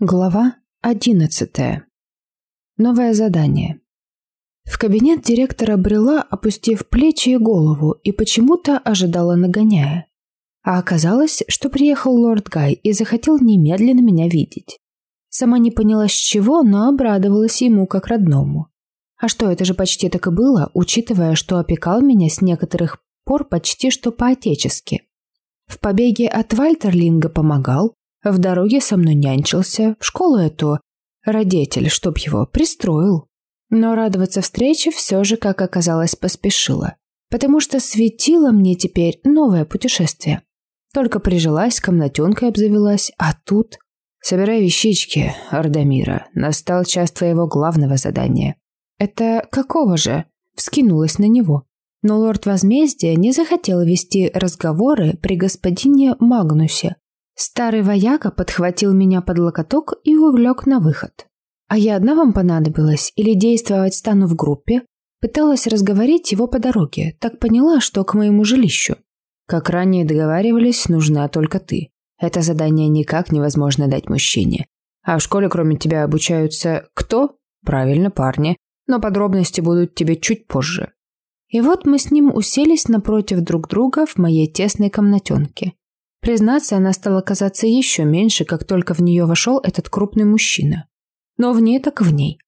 Глава одиннадцатая. Новое задание. В кабинет директора брела, опустив плечи и голову, и почему-то ожидала нагоняя. А оказалось, что приехал лорд Гай и захотел немедленно меня видеть. Сама не поняла с чего, но обрадовалась ему как родному. А что, это же почти так и было, учитывая, что опекал меня с некоторых пор почти что по-отечески. В побеге от Вальтерлинга помогал, в дороге со мной нянчился, в школу эту родитель, чтоб его, пристроил. Но радоваться встрече все же, как оказалось, поспешила. Потому что светило мне теперь новое путешествие. Только прижилась, комнатенкой обзавелась, а тут... Собирай вещички, Ардамира. Настал час твоего главного задания. Это какого же? Вскинулась на него. Но лорд возмездия не захотел вести разговоры при господине Магнусе, Старый вояка подхватил меня под локоток и увлек на выход. А я одна вам понадобилась или действовать стану в группе? Пыталась разговорить его по дороге, так поняла, что к моему жилищу. Как ранее договаривались, нужна только ты. Это задание никак невозможно дать мужчине. А в школе кроме тебя обучаются кто? Правильно, парни. Но подробности будут тебе чуть позже. И вот мы с ним уселись напротив друг друга в моей тесной комнатенке. Признаться, она стала казаться еще меньше, как только в нее вошел этот крупный мужчина. Но в ней так в ней.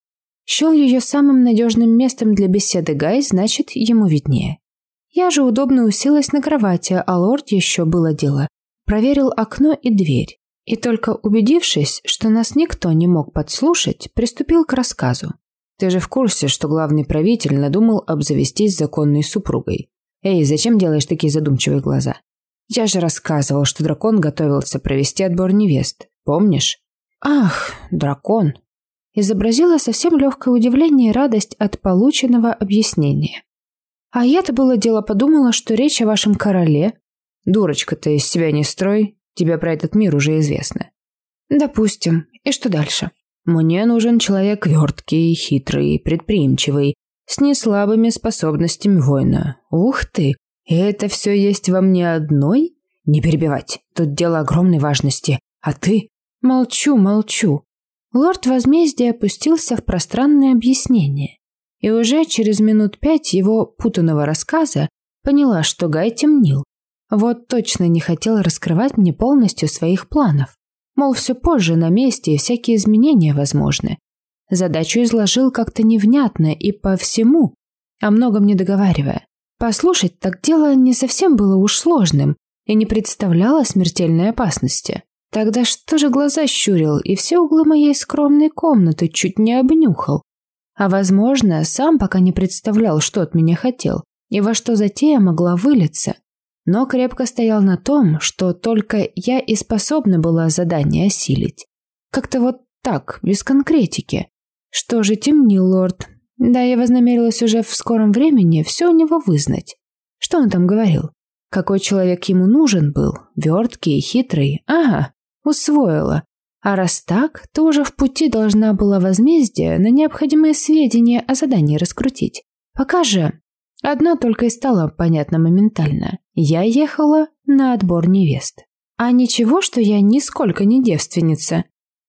Счел ее самым надежным местом для беседы Гай, значит, ему виднее. Я же удобно уселась на кровати, а лорд еще было дело. Проверил окно и дверь. И только убедившись, что нас никто не мог подслушать, приступил к рассказу. Ты же в курсе, что главный правитель надумал обзавестись законной супругой. Эй, зачем делаешь такие задумчивые глаза? Я же рассказывал, что дракон готовился провести отбор невест. Помнишь? Ах, дракон. Изобразила совсем легкое удивление и радость от полученного объяснения. А я-то было дело подумала, что речь о вашем короле. Дурочка ты из себя не строй, тебе про этот мир уже известно. Допустим. И что дальше? Мне нужен человек верткий, хитрый, предприимчивый, с неслабыми способностями воина. Ух ты, и это все есть во мне одной? Не перебивать, тут дело огромной важности. А ты? Молчу, молчу. Лорд возмездия опустился в пространное объяснение. И уже через минут пять его путанного рассказа поняла, что Гай темнил. Вот точно не хотел раскрывать мне полностью своих планов. Мол, все позже на месте и всякие изменения возможны. Задачу изложил как-то невнятно и по всему, о многом не договаривая. Послушать так дело не совсем было уж сложным и не представляло смертельной опасности. Тогда что же глаза щурил и все углы моей скромной комнаты чуть не обнюхал? А возможно, сам пока не представлял, что от меня хотел и во что затея могла вылиться. Но крепко стоял на том, что только я и способна была задание осилить. Как-то вот так, без конкретики. Что же темнил лорд, да, я вознамерилась уже в скором времени все у него вызнать. Что он там говорил? Какой человек ему нужен был? Верткий и хитрый? Ага, усвоила. А раз так, то уже в пути должна была возмездие на необходимые сведения о задании раскрутить. Пока же одно только и стало понятно моментально. Я ехала на отбор невест. А ничего, что я нисколько не девственница.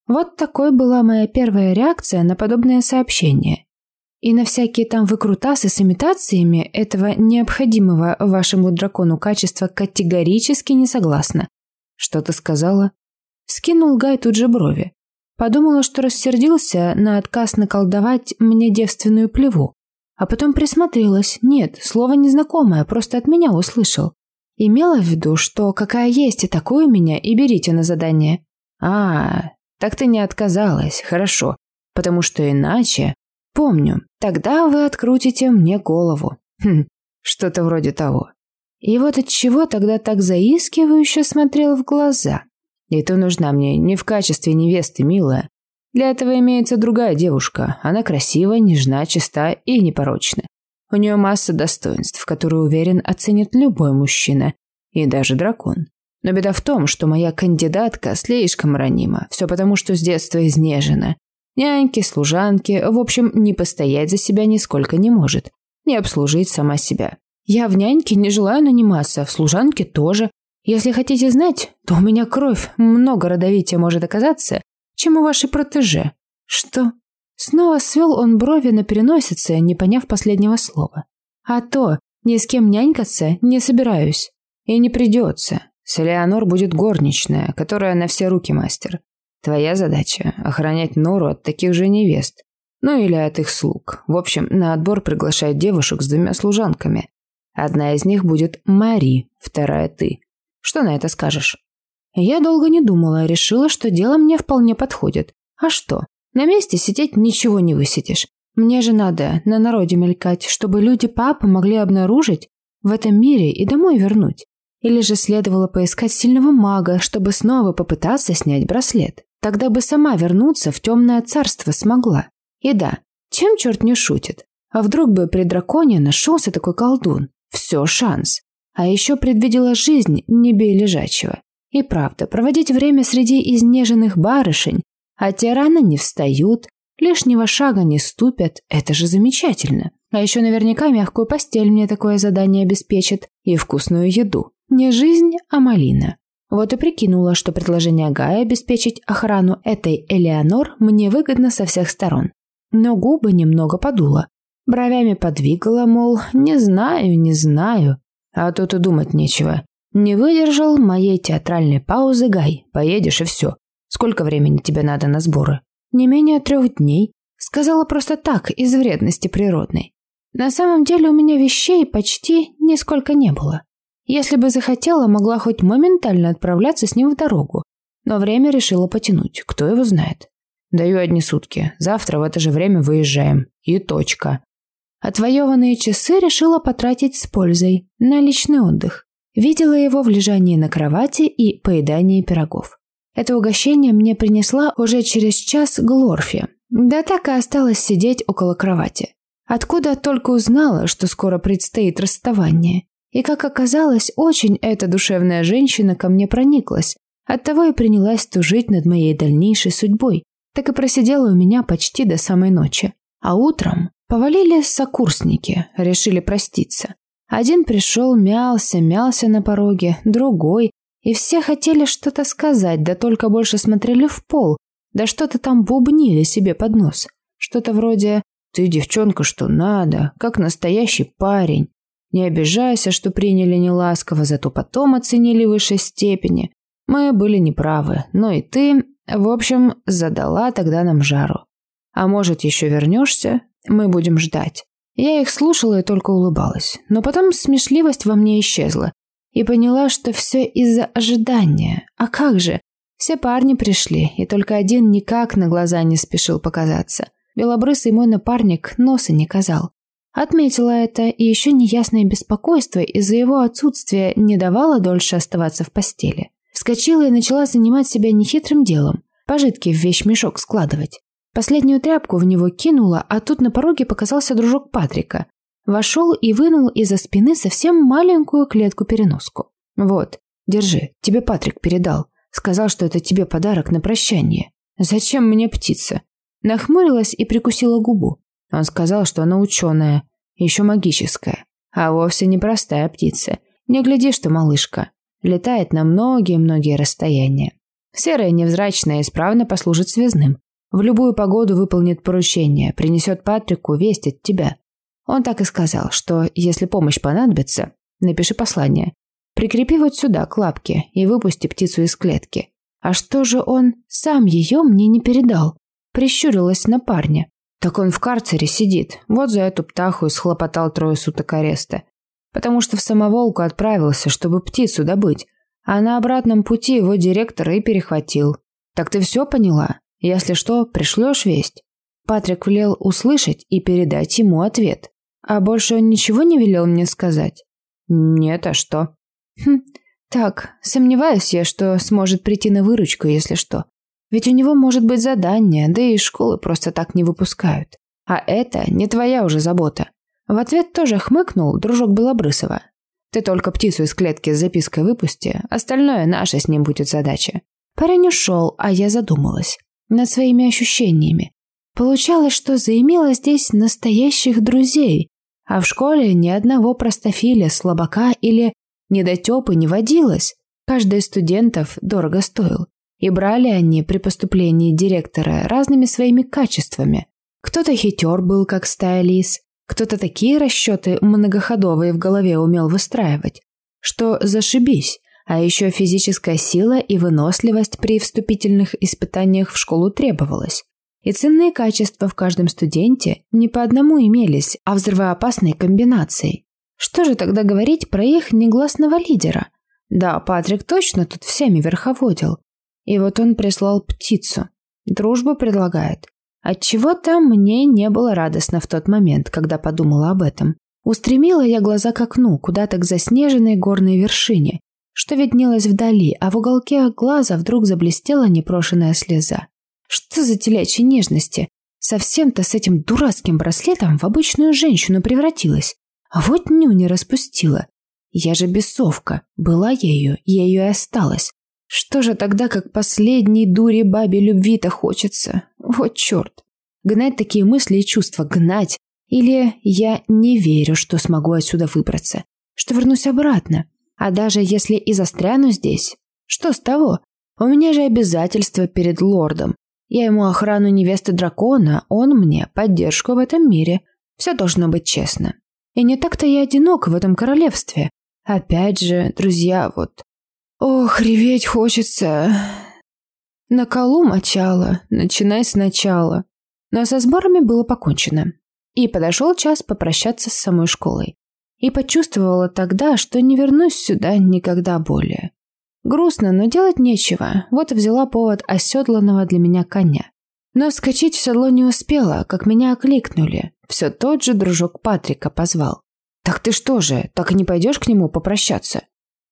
Вот такой была моя первая реакция на подобное сообщение. И на всякие там выкрутасы с имитациями этого необходимого вашему дракону качества категорически не согласна. Что ты сказала? Скинул Гай тут же брови. Подумала, что рассердился на отказ наколдовать мне девственную плеву. А потом присмотрелась. Нет, слово незнакомое, просто от меня услышал. Имела в виду, что какая есть и такую меня, и берите на задание. А, так ты не отказалась, хорошо. Потому что иначе... Помню, тогда вы открутите мне голову. Хм, что-то вроде того. И вот от чего тогда так заискивающе смотрел в глаза. И ты нужна мне не в качестве невесты, милая. Для этого имеется другая девушка. Она красива, нежна, чиста и непорочна. У нее масса достоинств, которые, уверен, оценит любой мужчина. И даже дракон. Но беда в том, что моя кандидатка слишком ранима. Все потому, что с детства изнежена. Няньки, служанки, в общем, не постоять за себя нисколько не может, не обслужить сама себя. Я в няньке не желаю наниматься, в служанке тоже. Если хотите знать, то у меня кровь много родовитее может оказаться, чем у вашей протеже. Что? Снова свел он брови на переносице, не поняв последнего слова. А то, ни с кем нянькаться не собираюсь. И не придется. С Элеонор будет горничная, которая на все руки мастер. Твоя задача – охранять Нору от таких же невест. Ну или от их слуг. В общем, на отбор приглашают девушек с двумя служанками. Одна из них будет Мари, вторая ты. Что на это скажешь? Я долго не думала, решила, что дело мне вполне подходит. А что? На месте сидеть ничего не высидишь. Мне же надо на народе мелькать, чтобы люди папы могли обнаружить в этом мире и домой вернуть. Или же следовало поискать сильного мага, чтобы снова попытаться снять браслет. Тогда бы сама вернуться в темное царство смогла. И да, чем черт не шутит? А вдруг бы при драконе нашелся такой колдун? Все шанс. А еще предвидела жизнь небе лежачего. И правда, проводить время среди изнеженных барышень, а те рано не встают, лишнего шага не ступят, это же замечательно. А еще наверняка мягкую постель мне такое задание обеспечит и вкусную еду. Не жизнь, а малина. Вот и прикинула, что предложение Гая обеспечить охрану этой Элеонор мне выгодно со всех сторон. Но губы немного подула. Бровями подвигала, мол, не знаю, не знаю. А тут и думать нечего. Не выдержал моей театральной паузы Гай. Поедешь и все. Сколько времени тебе надо на сборы? Не менее трех дней. Сказала просто так, из вредности природной. На самом деле у меня вещей почти нисколько не было. Если бы захотела, могла хоть моментально отправляться с ним в дорогу. Но время решила потянуть, кто его знает. Даю одни сутки. Завтра в это же время выезжаем. И точка. Отвоеванные часы решила потратить с пользой на личный отдых. Видела его в лежании на кровати и поедании пирогов. Это угощение мне принесла уже через час Глорфи. Да так и осталась сидеть около кровати. Откуда только узнала, что скоро предстоит расставание. И, как оказалось, очень эта душевная женщина ко мне прониклась. Оттого и принялась тужить над моей дальнейшей судьбой. Так и просидела у меня почти до самой ночи. А утром повалили сокурсники, решили проститься. Один пришел, мялся, мялся на пороге, другой. И все хотели что-то сказать, да только больше смотрели в пол. Да что-то там бубнили себе под нос. Что-то вроде «Ты, девчонка, что надо, как настоящий парень». Не обижайся, что приняли неласково, зато потом оценили высшей степени. Мы были неправы, но и ты, в общем, задала тогда нам жару. А может, еще вернешься? Мы будем ждать. Я их слушала и только улыбалась. Но потом смешливость во мне исчезла. И поняла, что все из-за ожидания. А как же? Все парни пришли, и только один никак на глаза не спешил показаться. Белобрысый мой напарник носа не казал. Отметила это, и еще неясное беспокойство из-за его отсутствия не давало дольше оставаться в постели. Вскочила и начала занимать себя нехитрым делом – пожитки в вещмешок складывать. Последнюю тряпку в него кинула, а тут на пороге показался дружок Патрика. Вошел и вынул из-за спины совсем маленькую клетку-переноску. «Вот, держи, тебе Патрик передал. Сказал, что это тебе подарок на прощание. Зачем мне птица?» Нахмурилась и прикусила губу. Он сказал, что она ученая, еще магическая, а вовсе не простая птица. Не гляди, что малышка. Летает на многие-многие расстояния. Серая невзрачная исправно послужит связным. В любую погоду выполнит поручение, принесет Патрику весть от тебя. Он так и сказал, что если помощь понадобится, напиши послание. Прикрепи вот сюда, к лапке, и выпусти птицу из клетки. А что же он сам ее мне не передал? Прищурилась на парня. Так он в карцере сидит. Вот за эту птаху и схлопотал трое суток ареста. Потому что в самоволку отправился, чтобы птицу добыть. А на обратном пути его директор и перехватил. Так ты все поняла? Если что, пришлешь весть. Патрик велел услышать и передать ему ответ. А больше он ничего не велел мне сказать? Нет, а что? Хм, так, сомневаюсь я, что сможет прийти на выручку, если что. Ведь у него может быть задание, да и из школы просто так не выпускают. А это не твоя уже забота. В ответ тоже хмыкнул дружок Белобрысова. Ты только птицу из клетки с запиской выпусти, остальное наша с ним будет задача. Парень ушел, а я задумалась над своими ощущениями. Получалось, что заимела здесь настоящих друзей, а в школе ни одного простофиля, слабака или недотепы не водилось. Каждый из студентов дорого стоил. И брали они при поступлении директора разными своими качествами. Кто-то хитер был, как стая лис, кто-то такие расчеты многоходовые в голове умел выстраивать, что зашибись, а еще физическая сила и выносливость при вступительных испытаниях в школу требовалась. И ценные качества в каждом студенте не по одному имелись, а взрывоопасной комбинацией. Что же тогда говорить про их негласного лидера? Да, Патрик точно тут всеми верховодил. И вот он прислал птицу. Дружбу предлагает. Отчего-то мне не было радостно в тот момент, когда подумала об этом. Устремила я глаза к окну, куда-то к заснеженной горной вершине, что виднелось вдали, а в уголке глаза вдруг заблестела непрошенная слеза. Что за телячьи нежности? Совсем-то с этим дурацким браслетом в обычную женщину превратилась. А вот ню не распустила. Я же бесовка. Была ею, ею и осталась. Что же тогда, как последней дуре бабе любви-то хочется? Вот черт. Гнать такие мысли и чувства, гнать. Или я не верю, что смогу отсюда выбраться. Что вернусь обратно. А даже если и застряну здесь, что с того? У меня же обязательства перед лордом. Я ему охрану невесты дракона, он мне поддержку в этом мире. Все должно быть честно. И не так-то я одинок в этом королевстве. Опять же, друзья, вот... Ох, реветь хочется. На колу мочала, начинай сначала. Но со сборами было покончено. И подошел час попрощаться с самой школой и почувствовала тогда, что не вернусь сюда никогда более. Грустно, но делать нечего, вот взяла повод оседланного для меня коня. Но скачать в седло не успела, как меня окликнули. Все тот же дружок Патрика позвал. «Так ты что же, так и не пойдешь к нему попрощаться?»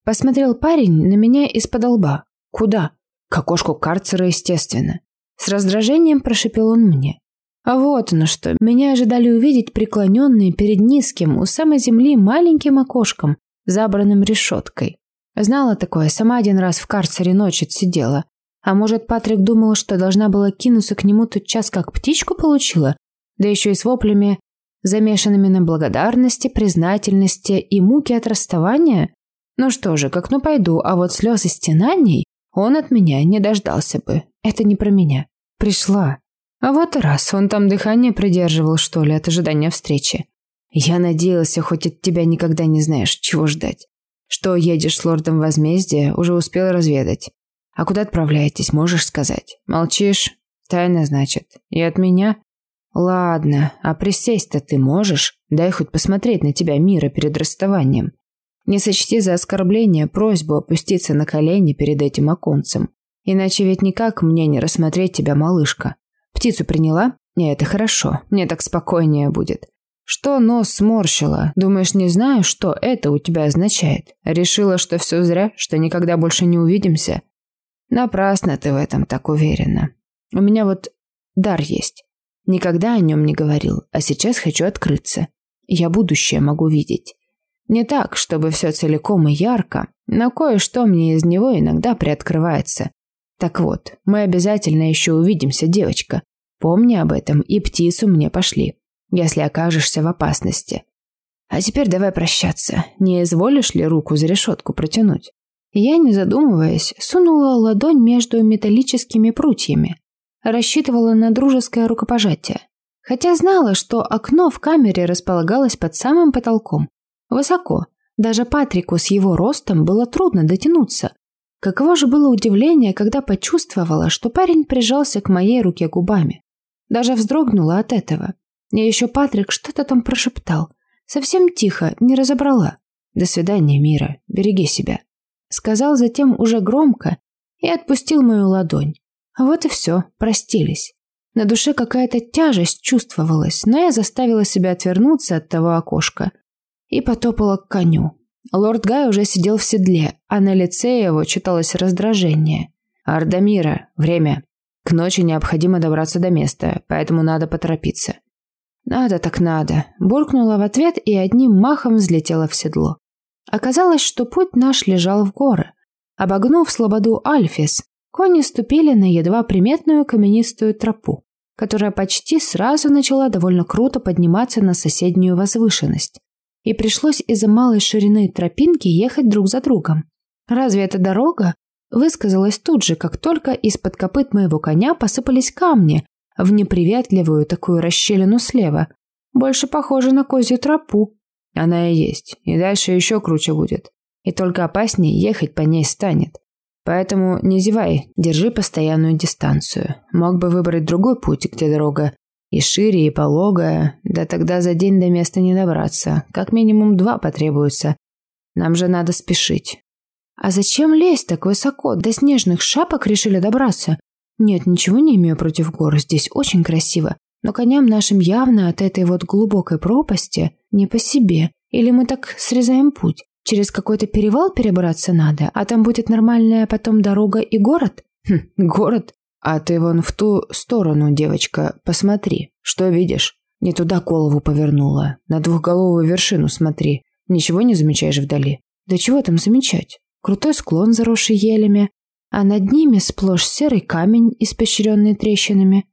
Посмотрел парень на меня из-под лба. «Куда?» «К окошку карцера, естественно». С раздражением прошипел он мне. А вот оно что. Меня ожидали увидеть преклоненные перед низким, у самой земли маленьким окошком, забранным решеткой. Знала такое, сама один раз в карцере ночью сидела. А может, Патрик думал, что должна была кинуться к нему тот час, как птичку получила? Да еще и с воплями, замешанными на благодарности, признательности и муки от расставания? Ну что же, как ну пойду, а вот слез и стенаний он от меня не дождался бы. Это не про меня. Пришла. А вот раз, он там дыхание придерживал, что ли, от ожидания встречи. Я надеялся, хоть от тебя никогда не знаешь, чего ждать. Что едешь с лордом возмездия, уже успел разведать. А куда отправляетесь, можешь сказать? Молчишь? Тайна, значит. И от меня? Ладно, а присесть-то ты можешь? Дай хоть посмотреть на тебя мира перед расставанием. Не сочти за оскорбление просьбу опуститься на колени перед этим оконцем. Иначе ведь никак мне не рассмотреть тебя, малышка. Птицу приняла? Не, это хорошо. Мне так спокойнее будет. Что нос сморщила? Думаешь, не знаю, что это у тебя означает? Решила, что все зря, что никогда больше не увидимся? Напрасно ты в этом так уверена. У меня вот дар есть. Никогда о нем не говорил, а сейчас хочу открыться. Я будущее могу видеть. Не так, чтобы все целиком и ярко, но кое-что мне из него иногда приоткрывается. Так вот, мы обязательно еще увидимся, девочка. Помни об этом и птицу мне пошли, если окажешься в опасности. А теперь давай прощаться. Не изволишь ли руку за решетку протянуть? Я, не задумываясь, сунула ладонь между металлическими прутьями. Рассчитывала на дружеское рукопожатие. Хотя знала, что окно в камере располагалось под самым потолком. Высоко. Даже Патрику с его ростом было трудно дотянуться. Каково же было удивление, когда почувствовала, что парень прижался к моей руке губами. Даже вздрогнула от этого. И еще Патрик что-то там прошептал. Совсем тихо, не разобрала. «До свидания, Мира, береги себя», — сказал затем уже громко и отпустил мою ладонь. Вот и все, простились. На душе какая-то тяжесть чувствовалась, но я заставила себя отвернуться от того окошка и потопала к коню. Лорд Гай уже сидел в седле, а на лице его читалось раздражение. «Ардамира, время. К ночи необходимо добраться до места, поэтому надо поторопиться». «Надо так надо», – буркнула в ответ и одним махом взлетела в седло. Оказалось, что путь наш лежал в горы. Обогнув слободу Альфис, кони ступили на едва приметную каменистую тропу, которая почти сразу начала довольно круто подниматься на соседнюю возвышенность и пришлось из-за малой ширины тропинки ехать друг за другом. Разве это дорога? высказалась тут же, как только из-под копыт моего коня посыпались камни в неприветливую такую расщелину слева. Больше похоже на козью тропу. Она и есть, и дальше еще круче будет. И только опаснее ехать по ней станет. Поэтому не зевай, держи постоянную дистанцию. Мог бы выбрать другой путь, где дорога и шире, и пологая, да тогда за день до места не добраться. Как минимум два потребуется. Нам же надо спешить. А зачем лезть так высоко? До снежных шапок решили добраться? Нет, ничего не имею против гор, здесь очень красиво. Но коням нашим явно от этой вот глубокой пропасти не по себе. Или мы так срезаем путь? Через какой-то перевал перебраться надо, а там будет нормальная потом дорога и город? Хм, город? А ты вон в ту сторону, девочка, посмотри. Что видишь? Не туда голову повернула. На двухголовую вершину смотри. Ничего не замечаешь вдали? Да чего там замечать? Крутой склон, заросший елями, а над ними сплошь серый камень, испещренный трещинами.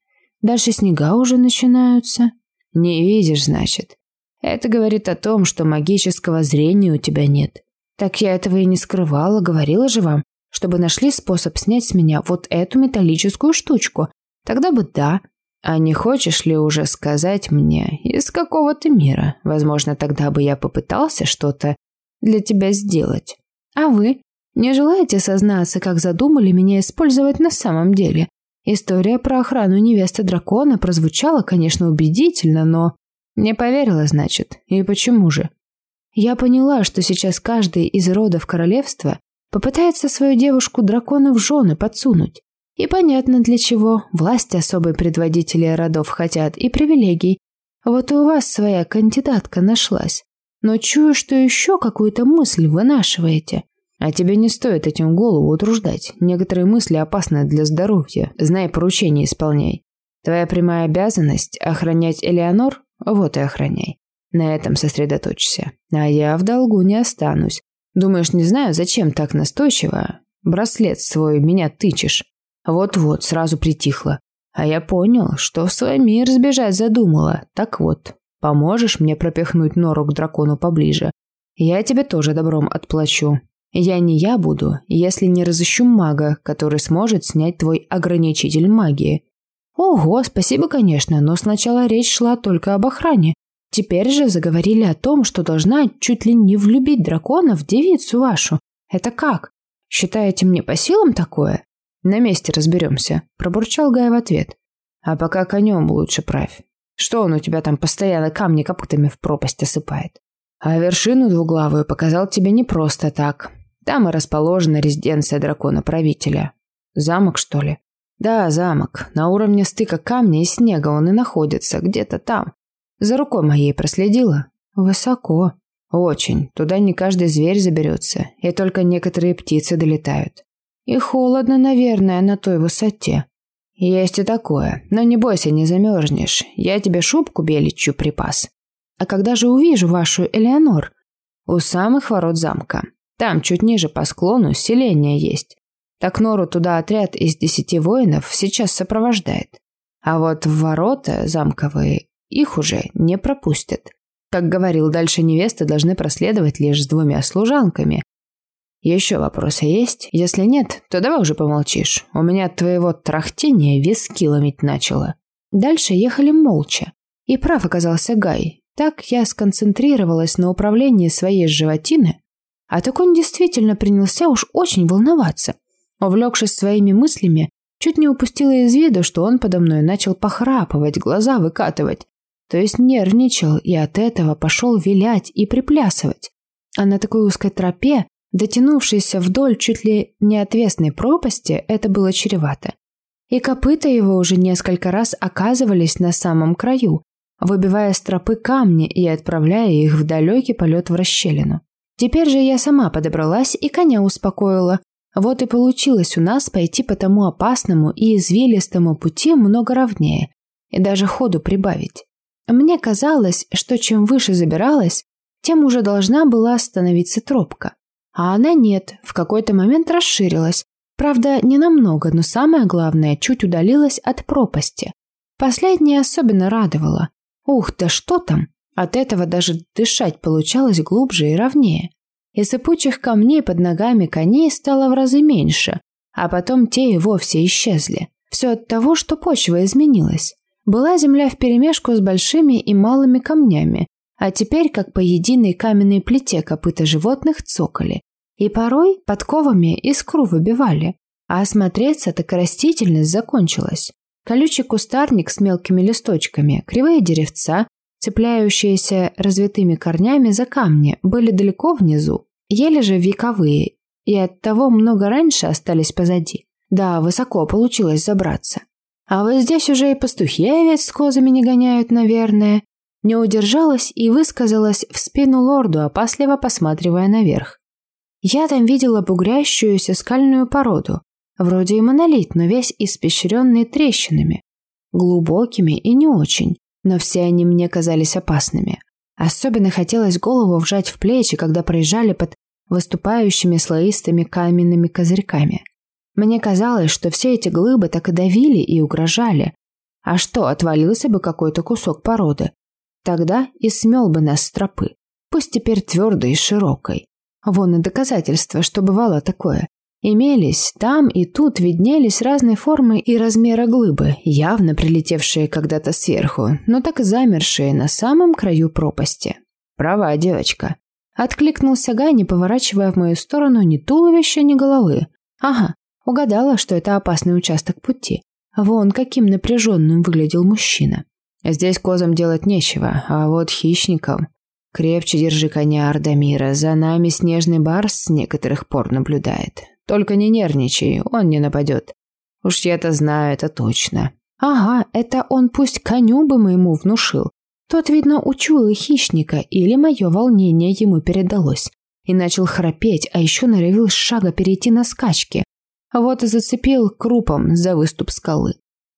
Дальше снега уже начинаются. Не видишь, значит. Это говорит о том, что магического зрения у тебя нет. Так я этого и не скрывала, говорила же вам, чтобы нашли способ снять с меня вот эту металлическую штучку. Тогда бы да. А не хочешь ли уже сказать мне, из какого ты мира? Возможно, тогда бы я попытался что-то для тебя сделать. А вы? Не желаете сознаться, как задумали меня использовать на самом деле? История про охрану невесты дракона прозвучала, конечно, убедительно, но... Не поверила, значит. И почему же? Я поняла, что сейчас каждый из родов королевства попытается свою девушку дракона в жены подсунуть. И понятно для чего. Власть особой предводители родов хотят и привилегий. Вот и у вас своя кандидатка нашлась. Но чую, что еще какую-то мысль вынашиваете. А тебе не стоит этим голову утруждать. Некоторые мысли опасны для здоровья. Знай, поручение исполняй. Твоя прямая обязанность – охранять Элеонор? Вот и охраняй. На этом сосредоточься. А я в долгу не останусь. Думаешь, не знаю, зачем так настойчиво? Браслет свой меня тычешь. Вот-вот, сразу притихла. А я понял, что в свой мир сбежать задумала. Так вот, поможешь мне пропихнуть нору к дракону поближе? Я тебе тоже добром отплачу. Я не я буду, если не разыщу мага, который сможет снять твой ограничитель магии. Ого, спасибо, конечно, но сначала речь шла только об охране. Теперь же заговорили о том, что должна чуть ли не влюбить дракона в девицу вашу. Это как? Считаете мне по силам такое? На месте разберемся, пробурчал Гай в ответ. А пока конем лучше правь. Что он у тебя там постоянно камни копытами в пропасть осыпает? А вершину двуглавую показал тебе не просто так. Там и расположена резиденция дракона-правителя. Замок, что ли? Да, замок. На уровне стыка камня и снега он и находится, где-то там. За рукой моей проследила? Высоко. Очень. Туда не каждый зверь заберется, и только некоторые птицы долетают. И холодно, наверное, на той высоте. Есть и такое. Но не бойся, не замерзнешь. Я тебе шубку беличью припас. А когда же увижу вашу Элеонор? У самых ворот замка. Там, чуть ниже по склону, селение есть. Так Нору туда отряд из десяти воинов сейчас сопровождает. А вот в ворота замковые их уже не пропустят. Как говорил, дальше невесты должны проследовать лишь с двумя служанками. Еще вопросы есть? Если нет, то давай уже помолчишь. У меня от твоего трахтения виски ломить начало. Дальше ехали молча. И прав оказался Гай. Так я сконцентрировалась на управлении своей животины, а так он действительно принялся уж очень волноваться. Увлекшись своими мыслями, чуть не упустила из виду, что он подо мной начал похрапывать, глаза выкатывать. То есть нервничал и от этого пошел вилять и приплясывать. А на такой узкой тропе, дотянувшейся вдоль чуть ли не отвесной пропасти, это было чревато. И копыта его уже несколько раз оказывались на самом краю, выбивая с тропы камни и отправляя их в далекий полет в расщелину. Теперь же я сама подобралась и коня успокоила. Вот и получилось у нас пойти по тому опасному и извилистому пути много ровнее, и даже ходу прибавить. Мне казалось, что чем выше забиралась, тем уже должна была остановиться тропка. А она нет, в какой-то момент расширилась. Правда, не намного, но самое главное, чуть удалилась от пропасти. Последнее особенно радовало. Ух, да что там! От этого даже дышать получалось глубже и ровнее. И сыпучих камней под ногами коней стало в разы меньше, а потом те и вовсе исчезли. Все от того, что почва изменилась. Была земля вперемешку с большими и малыми камнями, а теперь, как по единой каменной плите копыта животных цокали. И порой подковами искру выбивали. А осмотреться так растительность закончилась. Колючий кустарник с мелкими листочками, кривые деревца, цепляющиеся развитыми корнями за камни, были далеко внизу, еле же вековые, и оттого много раньше остались позади. Да, высоко получилось забраться. А вот здесь уже и пастухи овец с козами не гоняют, наверное. Не удержалась и высказалась в спину лорду, опасливо посматривая наверх. Я там видела бугрящуюся скальную породу, вроде и монолит, но весь испещренный трещинами. Глубокими и не очень, но все они мне казались опасными. Особенно хотелось голову вжать в плечи, когда проезжали под выступающими слоистыми каменными козырьками. Мне казалось, что все эти глыбы так и давили и угрожали. А что, отвалился бы какой-то кусок породы? Тогда и смел бы нас с тропы, пусть теперь твердой и широкой. Вон и доказательства, что бывало такое. Имелись, там и тут виднелись разные формы и размера глыбы, явно прилетевшие когда-то сверху, но так и замершие на самом краю пропасти. Права, девочка. Откликнулся Гай, не поворачивая в мою сторону ни туловища, ни головы. Ага, угадала, что это опасный участок пути. Вон каким напряженным выглядел мужчина. Здесь козам делать нечего, а вот хищникам... Крепче держи коня, Ардамира, за нами снежный барс с некоторых пор наблюдает. Только не нервничай, он не нападет. Уж я-то знаю, это точно. Ага, это он пусть коню бы моему внушил. Тот, видно, учуял хищника, или мое волнение ему передалось. И начал храпеть, а еще норовил шага перейти на скачки. Вот и зацепил крупом за выступ скалы.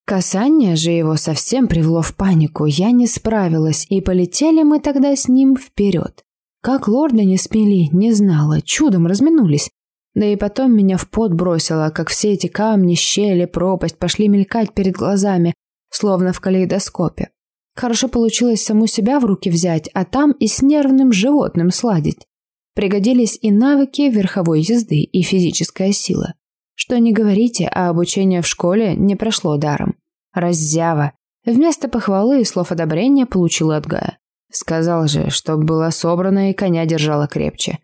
Касание же его совсем привело в панику, я не справилась, и полетели мы тогда с ним вперед. Как лорда не смели, не знала, чудом разминулись. Да и потом меня в пот бросило, как все эти камни, щели, пропасть пошли мелькать перед глазами, словно в калейдоскопе. Хорошо получилось саму себя в руки взять, а там и с нервным животным сладить. Пригодились и навыки верховой езды, и физическая сила. Что не говорите, а обучение в школе не прошло даром. Раззява. Вместо похвалы и слов одобрения получила от Гая. Сказал же, чтоб была собрана и коня держала крепче.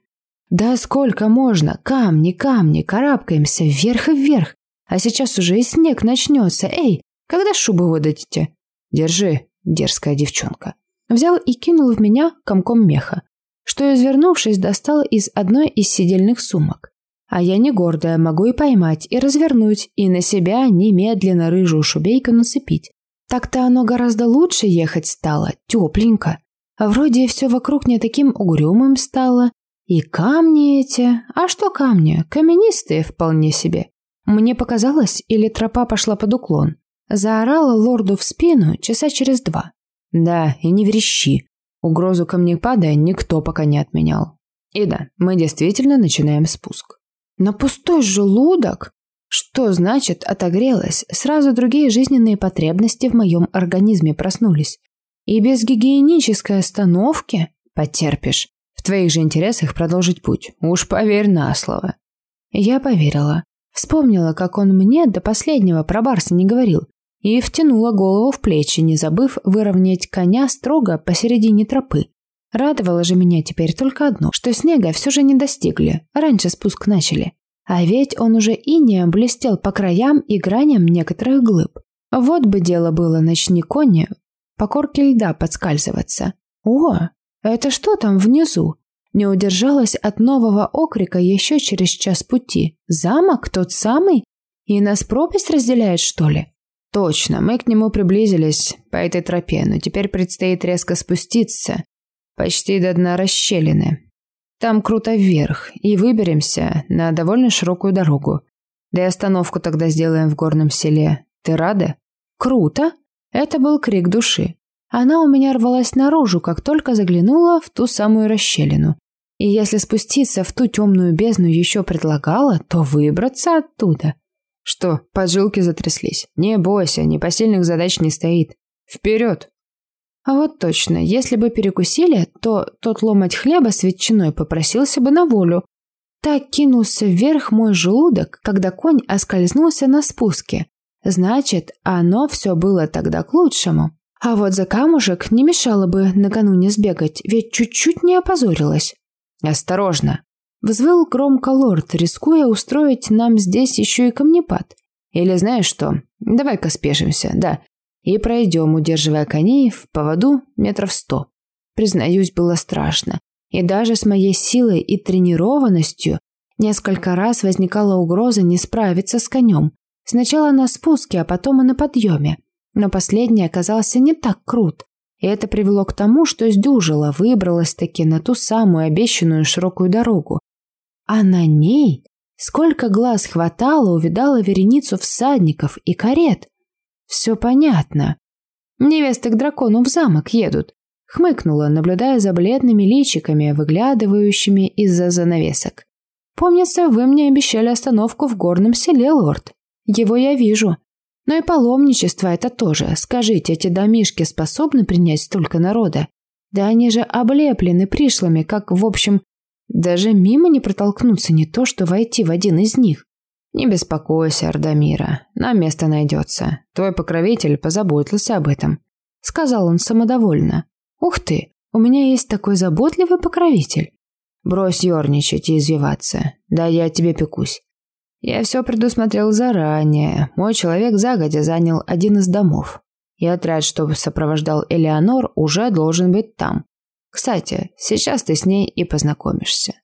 Да сколько можно? Камни, камни, карабкаемся вверх и вверх. А сейчас уже и снег начнется. Эй, когда шубу выдадите? Держи, дерзкая девчонка. Взял и кинул в меня комком меха, что, извернувшись, достал из одной из сидельных сумок. А я не гордая, могу и поймать, и развернуть, и на себя немедленно рыжую шубейку нацепить. Так-то оно гораздо лучше ехать стало, тепленько. А вроде все вокруг не таким угрюмым стало. И камни эти... А что камни? Каменистые вполне себе. Мне показалось, или тропа пошла под уклон. Заорала лорду в спину часа через два. Да, и не верещи. Угрозу камнепада никто пока не отменял. И да, мы действительно начинаем спуск. На пустой желудок? Что значит отогрелась? Сразу другие жизненные потребности в моем организме проснулись. И без гигиенической остановки потерпишь. В твоих же интересах продолжить путь. Уж поверь на слово. Я поверила. Вспомнила, как он мне до последнего про Барса не говорил, и втянула голову в плечи, не забыв выровнять коня строго посередине тропы. Радовало же меня теперь только одно, что снега все же не достигли, раньше спуск начали. А ведь он уже инеем блестел по краям и граням некоторых глыб. Вот бы дело было, начни кони по корке льда подскальзываться. О, это что там внизу? Не удержалась от нового окрика еще через час пути. Замок тот самый? И нас пропасть разделяет, что ли? Точно, мы к нему приблизились по этой тропе, но теперь предстоит резко спуститься, почти до дна расщелины. Там круто вверх, и выберемся на довольно широкую дорогу. Да и остановку тогда сделаем в горном селе. Ты рада? Круто? Это был крик души. Она у меня рвалась наружу, как только заглянула в ту самую расщелину. И если спуститься в ту темную бездну еще предлагала, то выбраться оттуда что, поджилки затряслись? Не бойся, непосильных задач не стоит. Вперед! А вот точно, если бы перекусили, то тот ломоть хлеба с ветчиной попросился бы на волю. Так кинулся вверх мой желудок, когда конь оскользнулся на спуске. Значит, оно все было тогда к лучшему. А вот за камушек не мешало бы накануне сбегать, ведь чуть-чуть не опозорилась. «Осторожно!» Взвыл громко лорд, рискуя устроить нам здесь еще и камнепад. «Или знаешь что? Давай-ка спешимся, да, и пройдем, удерживая коней в поводу метров сто». Признаюсь, было страшно. И даже с моей силой и тренированностью несколько раз возникала угроза не справиться с конем. Сначала на спуске, а потом и на подъеме. Но последний оказался не так крут. И это привело к тому, что сдюжила, выбралась-таки на ту самую обещанную широкую дорогу. А на ней сколько глаз хватало, увидала вереницу всадников и карет. Все понятно. Невесты к дракону в замок едут. Хмыкнула, наблюдая за бледными личиками, выглядывающими из-за занавесок. «Помнится, вы мне обещали остановку в горном селе, лорд. Его я вижу. Но и паломничество это тоже. Скажите, эти домишки способны принять столько народа? Да они же облеплены пришлыми, как, в общем, даже мимо не протолкнуться, не то что войти в один из них. Не беспокойся, Ардамира, нам место найдется. Твой покровитель позаботился об этом. Сказал он самодовольно. Ух ты, у меня есть такой заботливый покровитель. Брось ерничать и извиваться. Да я тебе пекусь. Я все предусмотрел заранее. Мой человек загодя занял один из домов. И отряд, что сопровождал Элеонор, уже должен быть там. Кстати, сейчас ты с ней и познакомишься.